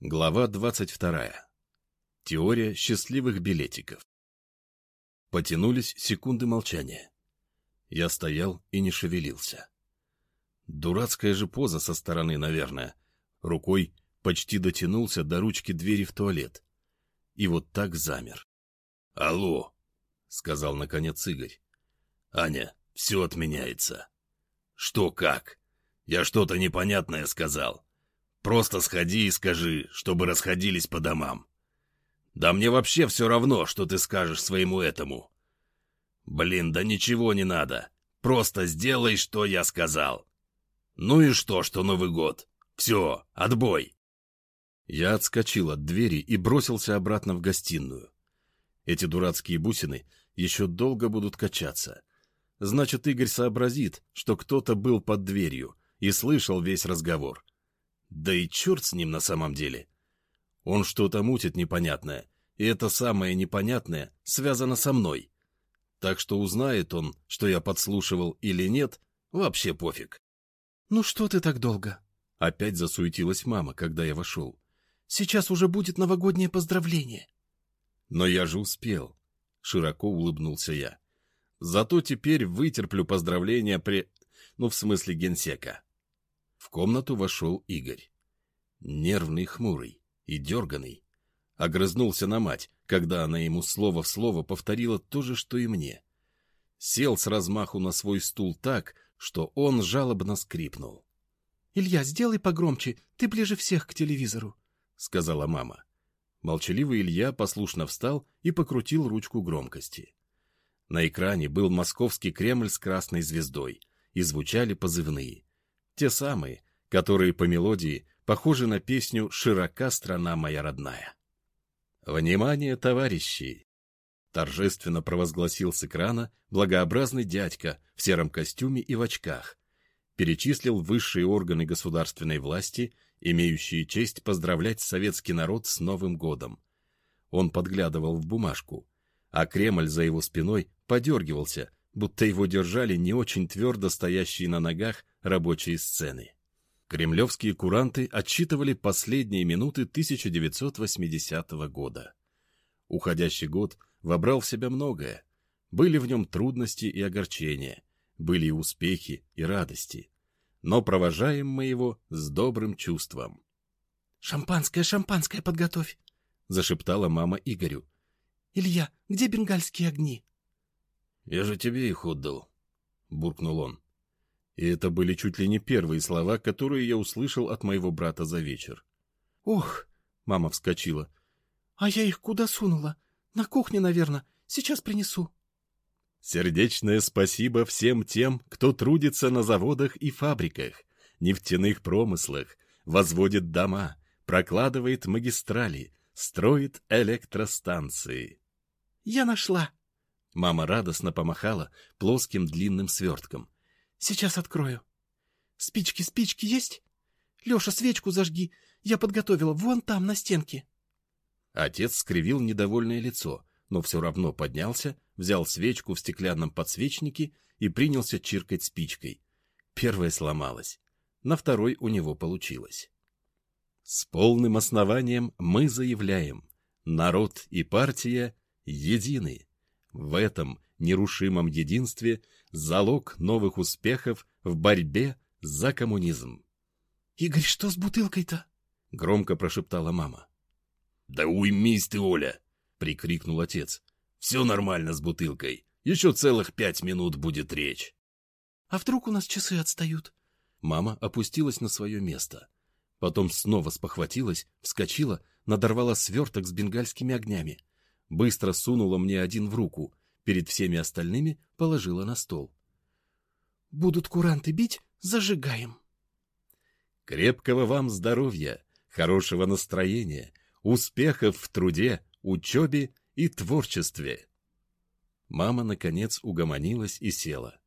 Глава 22. Теория счастливых билетиков. Потянулись секунды молчания. Я стоял и не шевелился. Дурацкая же поза со стороны, наверное. Рукой почти дотянулся до ручки двери в туалет. И вот так замер. «Алло!» — сказал наконец Игорь. «Аня, все отменяется». «Что как? Я что-то непонятное сказал». Просто сходи и скажи, чтобы расходились по домам. Да мне вообще все равно, что ты скажешь своему этому. Блин, да ничего не надо. Просто сделай, что я сказал. Ну и что, что Новый год? Все, отбой. Я отскочил от двери и бросился обратно в гостиную. Эти дурацкие бусины еще долго будут качаться. Значит, Игорь сообразит, что кто-то был под дверью и слышал весь разговор. Да и черт с ним на самом деле. Он что-то мутит непонятное, и это самое непонятное связано со мной. Так что узнает он, что я подслушивал или нет, вообще пофиг. — Ну что ты так долго? — опять засуетилась мама, когда я вошел. — Сейчас уже будет новогоднее поздравление. — Но я же успел, — широко улыбнулся я. Зато теперь вытерплю поздравления при... Ну, в смысле генсека. В комнату вошел Игорь. Нервный, хмурый и дерганый. Огрызнулся на мать, когда она ему слово в слово повторила то же, что и мне. Сел с размаху на свой стул так, что он жалобно скрипнул. — Илья, сделай погромче, ты ближе всех к телевизору, — сказала мама. Молчаливый Илья послушно встал и покрутил ручку громкости. На экране был московский Кремль с красной звездой, и звучали позывные. Те самые, которые по мелодии похожи на песню «Широка страна моя родная». «Внимание, товарищи!» Торжественно провозгласил с экрана благообразный дядька в сером костюме и в очках. Перечислил высшие органы государственной власти, имеющие честь поздравлять советский народ с Новым годом. Он подглядывал в бумажку, а Кремль за его спиной подергивался, будто его держали не очень твердо стоящие на ногах рабочие сцены. Кремлевские куранты отсчитывали последние минуты 1980 года. Уходящий год вобрал в себя многое. Были в нем трудности и огорчения, были и успехи, и радости. Но провожаем мы его с добрым чувством. — Шампанское, шампанское подготовь! — зашептала мама Игорю. — Илья, где бенгальские огни? — Я же тебе их отдал, — буркнул он. И это были чуть ли не первые слова, которые я услышал от моего брата за вечер. «Ох!» — мама вскочила. «А я их куда сунула? На кухне, наверное. Сейчас принесу». Сердечное спасибо всем тем, кто трудится на заводах и фабриках, нефтяных промыслах, возводит дома, прокладывает магистрали, строит электростанции. «Я нашла!» Мама радостно помахала плоским длинным свертком. Сейчас открою. Спички, спички есть? Леша, свечку зажги. Я подготовила вон там, на стенке. Отец скривил недовольное лицо, но все равно поднялся, взял свечку в стеклянном подсвечнике и принялся чиркать спичкой. Первая сломалась. На второй у него получилось. С полным основанием мы заявляем, народ и партия едины. В этом нерушимом единстве залог новых успехов в борьбе за коммунизм. — Игорь, что с бутылкой-то? — громко прошептала мама. — Да уймись ты, Оля! — прикрикнул отец. — Все нормально с бутылкой. Еще целых пять минут будет речь. — А вдруг у нас часы отстают? Мама опустилась на свое место. Потом снова спохватилась, вскочила, надорвала сверток с бенгальскими огнями. Быстро сунула мне один в руку, перед всеми остальными положила на стол. — Будут куранты бить, зажигаем. Крепкого вам здоровья, хорошего настроения, успехов в труде, учебе и творчестве. Мама, наконец, угомонилась и села.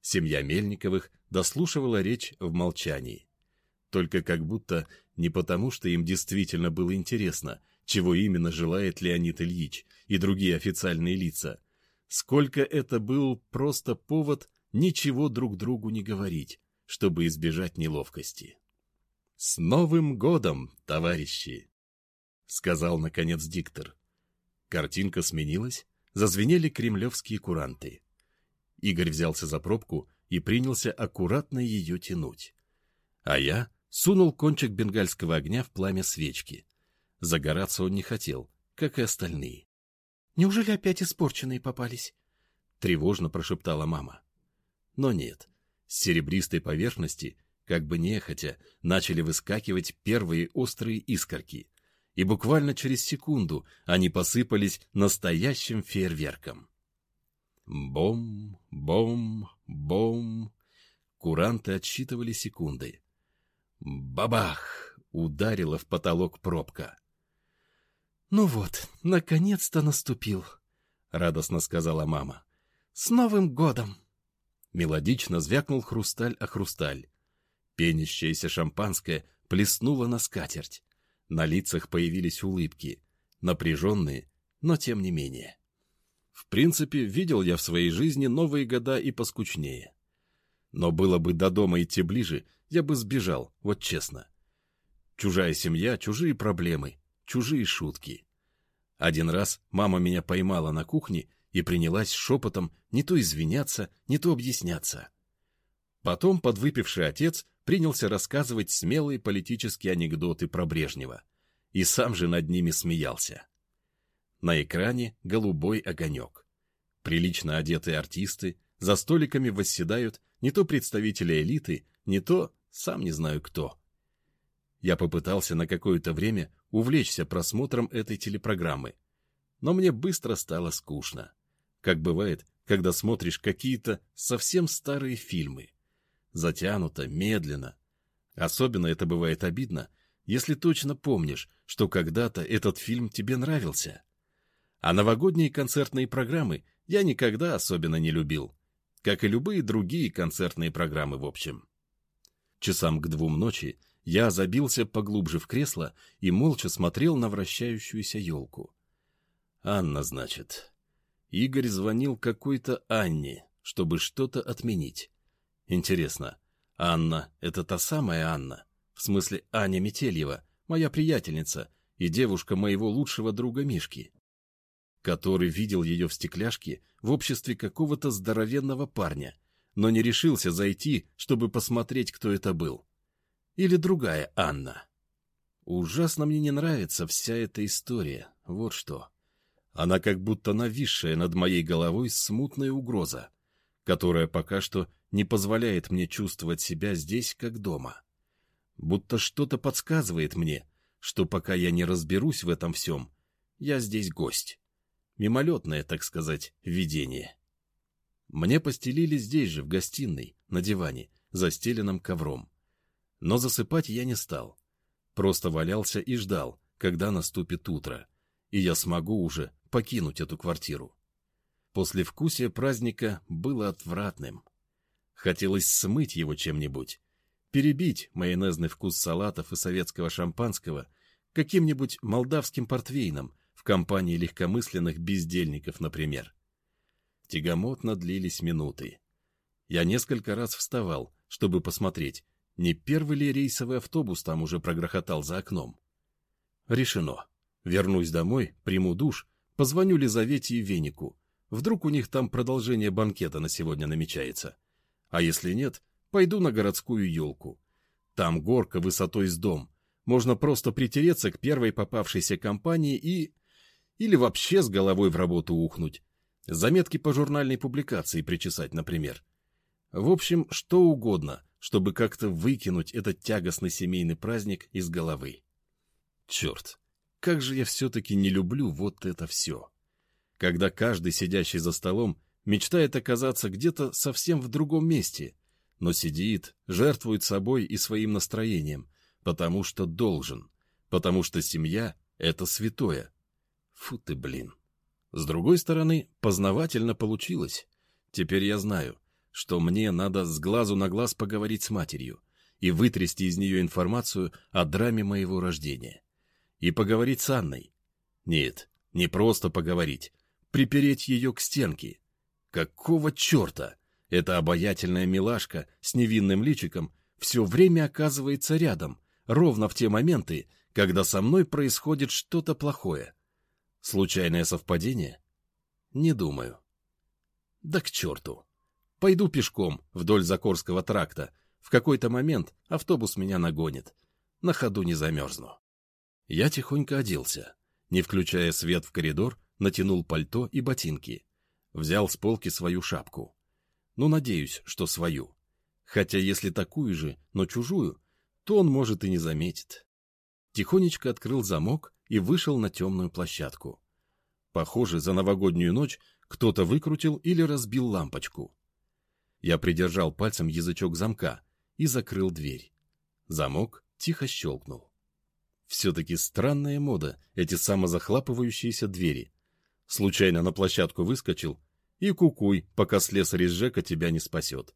Семья Мельниковых дослушивала речь в молчании. Только как будто не потому, что им действительно было интересно, чего именно желает Леонид Ильич и другие официальные лица, сколько это был просто повод ничего друг другу не говорить, чтобы избежать неловкости. С Новым годом, товарищи! — сказал, наконец, диктор. Картинка сменилась, зазвенели кремлевские куранты. Игорь взялся за пробку и принялся аккуратно ее тянуть. А я сунул кончик бенгальского огня в пламя свечки. Загораться он не хотел, как и остальные. — Неужели опять испорченные попались? — тревожно прошептала мама. Но нет, с серебристой поверхности, как бы нехотя, начали выскакивать первые острые искорки, и буквально через секунду они посыпались настоящим фейерверком. Бом, бом, бом. Куранты отсчитывали секунды. Бабах! Ударила в потолок пробка. — Ну вот, наконец-то наступил, — радостно сказала мама. — С Новым годом! Мелодично звякнул хрусталь о хрусталь. Пенящееся шампанское плеснуло на скатерть. На лицах появились улыбки, напряженные, но тем не менее. В принципе, видел я в своей жизни новые года и поскучнее. Но было бы до дома идти ближе, я бы сбежал, вот честно. Чужая семья, чужие проблемы, чужие шутки. Один раз мама меня поймала на кухне и принялась шепотом не то извиняться, не то объясняться. Потом подвыпивший отец принялся рассказывать смелые политические анекдоты про Брежнева, и сам же над ними смеялся. На экране голубой огонек. Прилично одетые артисты за столиками восседают не то представители элиты, не то сам не знаю кто. Я попытался на какое-то время увлечься просмотром этой телепрограммы, но мне быстро стало скучно. Как бывает, когда смотришь какие-то совсем старые фильмы. Затянуто, медленно. Особенно это бывает обидно, если точно помнишь, что когда-то этот фильм тебе нравился. А новогодние концертные программы я никогда особенно не любил, как и любые другие концертные программы в общем. Часам к двум ночи я забился поглубже в кресло и молча смотрел на вращающуюся елку. Анна, значит. Игорь звонил какой-то Анне, чтобы что-то отменить. Интересно, Анна — это та самая Анна? В смысле Аня Метельева, моя приятельница и девушка моего лучшего друга Мишки? который видел ее в стекляшке в обществе какого-то здоровенного парня, но не решился зайти, чтобы посмотреть, кто это был. Или другая Анна. Ужасно мне не нравится вся эта история, вот что. Она как будто нависшая над моей головой смутная угроза, которая пока что не позволяет мне чувствовать себя здесь, как дома. Будто что-то подсказывает мне, что пока я не разберусь в этом всем, я здесь гость мимолетное, так сказать, видение. Мне постелили здесь же, в гостиной, на диване, застеленном ковром. Но засыпать я не стал. Просто валялся и ждал, когда наступит утро, и я смогу уже покинуть эту квартиру. Послевкусие праздника было отвратным. Хотелось смыть его чем-нибудь, перебить майонезный вкус салатов и советского шампанского каким-нибудь молдавским портвейном компании легкомысленных бездельников, например. Тягомотно длились минуты. Я несколько раз вставал, чтобы посмотреть, не первый ли рейсовый автобус там уже прогрохотал за окном. Решено. Вернусь домой, приму душ, позвоню Лизавете и Венику. Вдруг у них там продолжение банкета на сегодня намечается. А если нет, пойду на городскую елку. Там горка высотой с дом. Можно просто притереться к первой попавшейся компании и или вообще с головой в работу ухнуть. Заметки по журнальной публикации причесать, например. В общем, что угодно, чтобы как-то выкинуть этот тягостный семейный праздник из головы. Черт, как же я все-таки не люблю вот это все. Когда каждый, сидящий за столом, мечтает оказаться где-то совсем в другом месте, но сидит, жертвует собой и своим настроением, потому что должен, потому что семья — это святое, Фу ты, блин. С другой стороны, познавательно получилось. Теперь я знаю, что мне надо с глазу на глаз поговорить с матерью и вытрясти из нее информацию о драме моего рождения. И поговорить с Анной. Нет, не просто поговорить, припереть ее к стенке. Какого черта? Эта обаятельная милашка с невинным личиком все время оказывается рядом, ровно в те моменты, когда со мной происходит что-то плохое. Случайное совпадение? Не думаю. Да к черту. Пойду пешком вдоль Закорского тракта. В какой-то момент автобус меня нагонит. На ходу не замерзну. Я тихонько оделся. Не включая свет в коридор, натянул пальто и ботинки. Взял с полки свою шапку. Ну, надеюсь, что свою. Хотя если такую же, но чужую, то он, может, и не заметит. Тихонечко открыл замок и вышел на темную площадку. Похоже, за новогоднюю ночь кто-то выкрутил или разбил лампочку. Я придержал пальцем язычок замка и закрыл дверь. Замок тихо щелкнул. Все-таки странная мода, эти самозахлапывающиеся двери. Случайно на площадку выскочил и кукуй, пока слесарь из ЖЭКа тебя не спасет.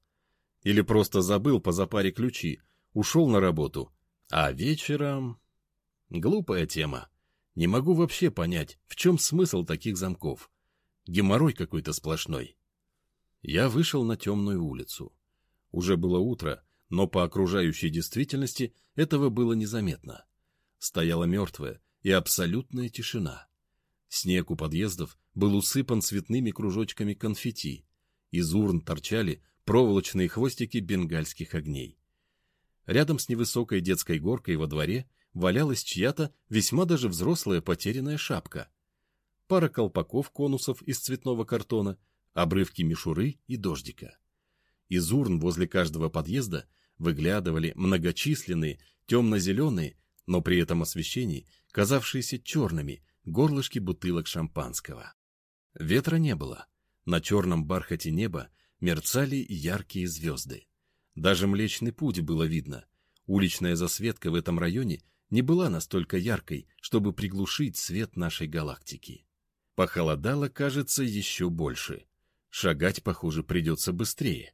Или просто забыл по запаре ключи, ушел на работу, а вечером... Глупая тема. Не могу вообще понять, в чем смысл таких замков. Геморрой какой-то сплошной. Я вышел на темную улицу. Уже было утро, но по окружающей действительности этого было незаметно. Стояла мертвая и абсолютная тишина. Снег у подъездов был усыпан цветными кружочками конфетти. Из урн торчали проволочные хвостики бенгальских огней. Рядом с невысокой детской горкой во дворе валялась чья-то весьма даже взрослая потерянная шапка. Пара колпаков-конусов из цветного картона, обрывки мишуры и дождика. Из урн возле каждого подъезда выглядывали многочисленные темно-зеленые, но при этом освещении, казавшиеся черными, горлышки бутылок шампанского. Ветра не было. На черном бархате неба мерцали яркие звезды. Даже Млечный Путь было видно. Уличная засветка в этом районе не была настолько яркой, чтобы приглушить свет нашей галактики. Похолодало, кажется, еще больше. Шагать, похоже, придется быстрее.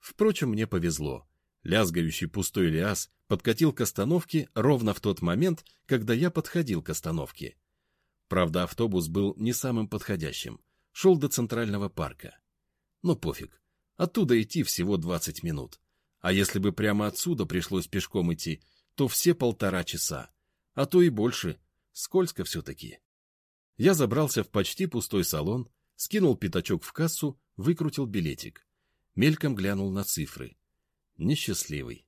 Впрочем, мне повезло. Лязгающий пустой лиас подкатил к остановке ровно в тот момент, когда я подходил к остановке. Правда, автобус был не самым подходящим. Шел до Центрального парка. Но пофиг. Оттуда идти всего 20 минут. А если бы прямо отсюда пришлось пешком идти, то все полтора часа. А то и больше. Скользко все-таки. Я забрался в почти пустой салон, скинул пятачок в кассу, выкрутил билетик. Мельком глянул на цифры. Несчастливый.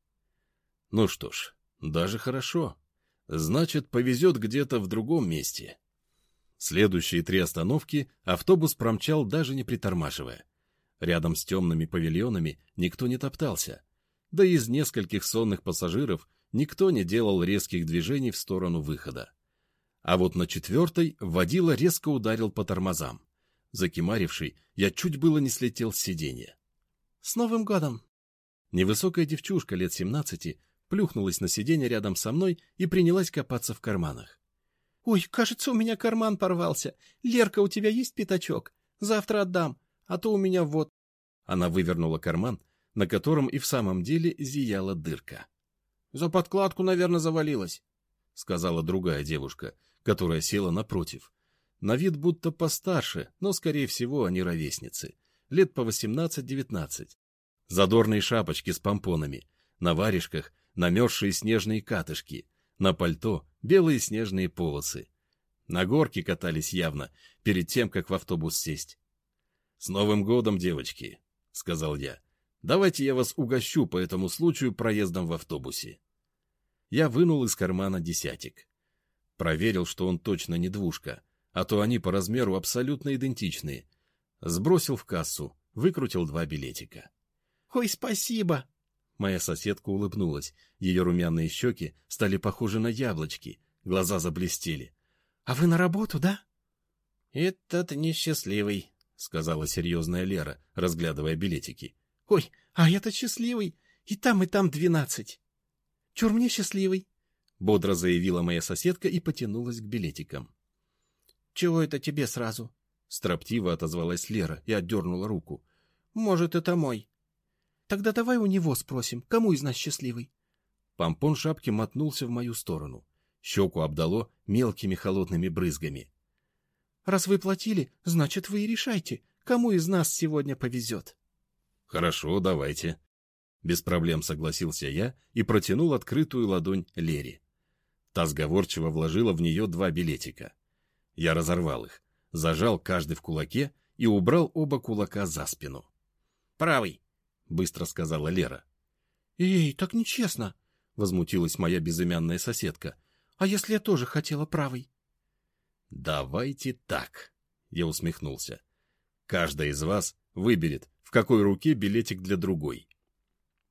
Ну что ж, даже хорошо. Значит, повезет где-то в другом месте. Следующие три остановки автобус промчал даже не притормаживая. Рядом с темными павильонами никто не топтался. Да и из нескольких сонных пассажиров никто не делал резких движений в сторону выхода. А вот на четвертой водила резко ударил по тормозам. Закимаривший, я чуть было не слетел с сиденья. — С Новым годом! Невысокая девчушка лет семнадцати плюхнулась на сиденье рядом со мной и принялась копаться в карманах. «Ой, кажется, у меня карман порвался. Лерка, у тебя есть пятачок? Завтра отдам, а то у меня вот...» Она вывернула карман, на котором и в самом деле зияла дырка. «За подкладку, наверное, завалилась», — сказала другая девушка, которая села напротив. На вид будто постарше, но, скорее всего, они ровесницы. Лет по восемнадцать-девятнадцать. Задорные шапочки с помпонами, на варежках намерзшие снежные катышки, на пальто белые снежные полосы. На горке катались явно, перед тем, как в автобус сесть. — С Новым годом, девочки! — сказал я. — Давайте я вас угощу по этому случаю проездом в автобусе. Я вынул из кармана десятик. Проверил, что он точно не двушка, а то они по размеру абсолютно идентичные. Сбросил в кассу, выкрутил два билетика. — Ой, спасибо! Моя соседка улыбнулась. Ее румяные щеки стали похожи на яблочки, глаза заблестели. — А вы на работу, да? — Этот несчастливый, — сказала серьезная Лера, разглядывая билетики. — Ой, а этот счастливый. И там, и там двенадцать. — Чур мне счастливый, — бодро заявила моя соседка и потянулась к билетикам. — Чего это тебе сразу? — строптиво отозвалась Лера и отдернула руку. — Может, это мой. Тогда давай у него спросим, кому из нас счастливый. Помпон шапки мотнулся в мою сторону. Щеку обдало мелкими холодными брызгами. — Раз вы платили, значит, вы и решайте, кому из нас сегодня повезет. — Хорошо, давайте. Без проблем согласился я и протянул открытую ладонь Лере. Та сговорчиво вложила в нее два билетика. Я разорвал их, зажал каждый в кулаке и убрал оба кулака за спину. «Правый», — быстро сказала Лера. «Эй, так нечестно!» — возмутилась моя безымянная соседка. «А если я тоже хотела правый?» «Давайте так», — я усмехнулся. «Каждая из вас выберет, в какой руке билетик для другой».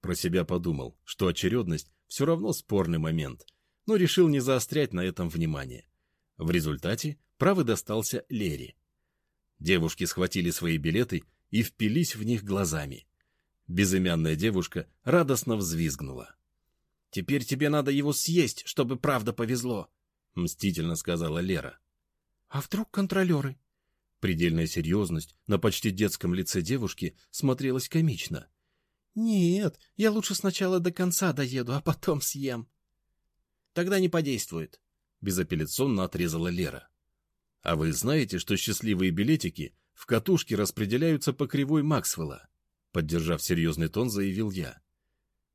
Про себя подумал, что очередность все равно спорный момент, но решил не заострять на этом внимание. В результате правый достался Лере. Девушки схватили свои билеты и впились в них глазами. Безымянная девушка радостно взвизгнула. — Теперь тебе надо его съесть, чтобы правда повезло, — мстительно сказала Лера. — А вдруг контролеры? Предельная серьезность на почти детском лице девушки смотрелась комично. — Нет, я лучше сначала до конца доеду, а потом съем. — Тогда не подействует, — безапелляционно отрезала Лера. А вы знаете, что счастливые билетики в катушке распределяются по кривой Максвелла? Поддержав серьезный тон, заявил я.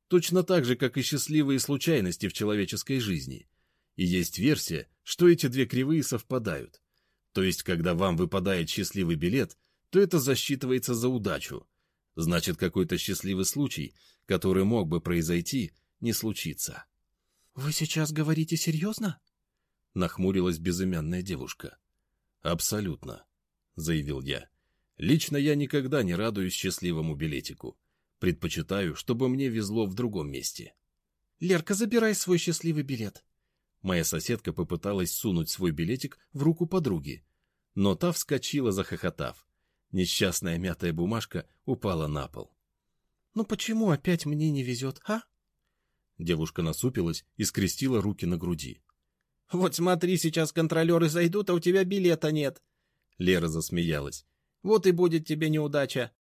Точно так же, как и счастливые случайности в человеческой жизни. И есть версия, что эти две кривые совпадают. То есть, когда вам выпадает счастливый билет, то это засчитывается за удачу. Значит, какой-то счастливый случай, который мог бы произойти, не случится. — Вы сейчас говорите серьезно? — нахмурилась безымянная девушка. «Абсолютно», — заявил я. «Лично я никогда не радуюсь счастливому билетику. Предпочитаю, чтобы мне везло в другом месте». «Лерка, забирай свой счастливый билет». Моя соседка попыталась сунуть свой билетик в руку подруги, но та вскочила, захохотав. Несчастная мятая бумажка упала на пол. «Ну почему опять мне не везет, а?» Девушка насупилась и скрестила руки на груди. Вот смотри, сейчас контролеры зайдут, а у тебя билета нет. Лера засмеялась. Вот и будет тебе неудача.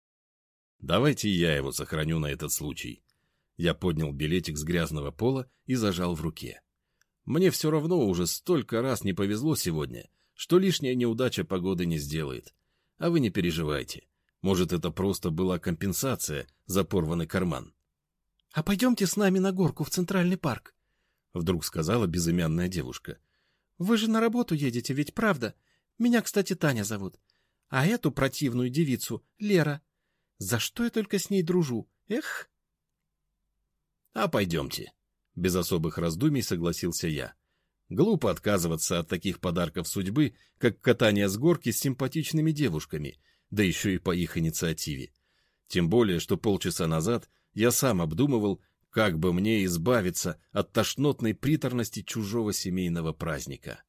Давайте я его сохраню на этот случай. Я поднял билетик с грязного пола и зажал в руке. Мне все равно уже столько раз не повезло сегодня, что лишняя неудача погоды не сделает. А вы не переживайте. Может, это просто была компенсация за порванный карман. — А пойдемте с нами на горку в Центральный парк. — вдруг сказала безымянная девушка. — Вы же на работу едете, ведь правда? Меня, кстати, Таня зовут. А эту противную девицу — Лера. За что я только с ней дружу? Эх! — А пойдемте. Без особых раздумий согласился я. Глупо отказываться от таких подарков судьбы, как катание с горки с симпатичными девушками, да еще и по их инициативе. Тем более, что полчаса назад я сам обдумывал, как бы мне избавиться от тошнотной приторности чужого семейного праздника?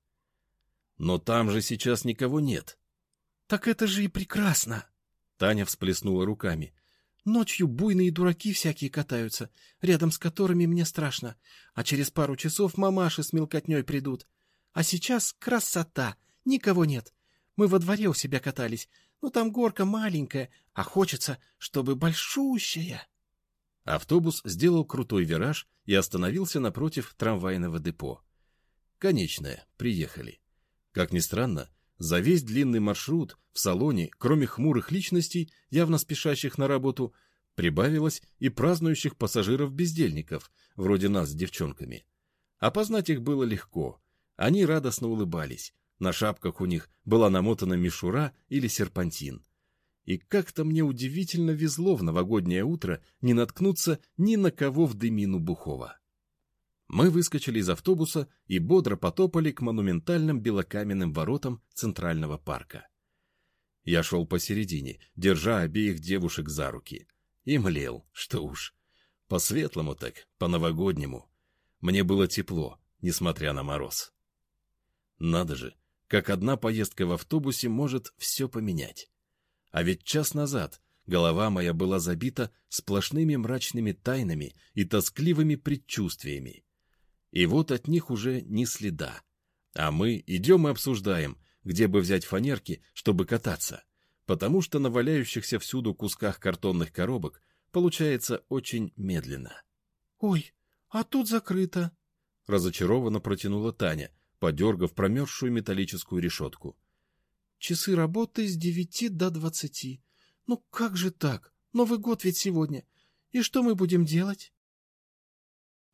Но там же сейчас никого нет. — Так это же и прекрасно! Таня всплеснула руками. — Ночью буйные дураки всякие катаются, рядом с которыми мне страшно, а через пару часов мамаши с мелкотней придут. А сейчас красота, никого нет. Мы во дворе у себя катались, но там горка маленькая, а хочется, чтобы большущая. Автобус сделал крутой вираж и остановился напротив трамвайного депо. Конечная, приехали. Как ни странно, за весь длинный маршрут в салоне, кроме хмурых личностей, явно спешащих на работу, прибавилось и празднующих пассажиров-бездельников, вроде нас с девчонками. Опознать их было легко. Они радостно улыбались. На шапках у них была намотана мишура или серпантин. И как-то мне удивительно везло в новогоднее утро не наткнуться ни на кого в дымину Бухова. Мы выскочили из автобуса и бодро потопали к монументальным белокаменным воротам Центрального парка. Я шел посередине, держа обеих девушек за руки. И млел, что уж. По-светлому так, по-новогоднему. Мне было тепло, несмотря на мороз. Надо же, как одна поездка в автобусе может все поменять. А ведь час назад голова моя была забита сплошными мрачными тайнами и тоскливыми предчувствиями. И вот от них уже ни следа. А мы идем и обсуждаем, где бы взять фанерки, чтобы кататься, потому что на валяющихся всюду кусках картонных коробок получается очень медленно. — Ой, а тут закрыто! — разочарованно протянула Таня, подергав промерзшую металлическую решетку. Часы работы с девяти до двадцати. Ну как же так? Новый год ведь сегодня. И что мы будем делать?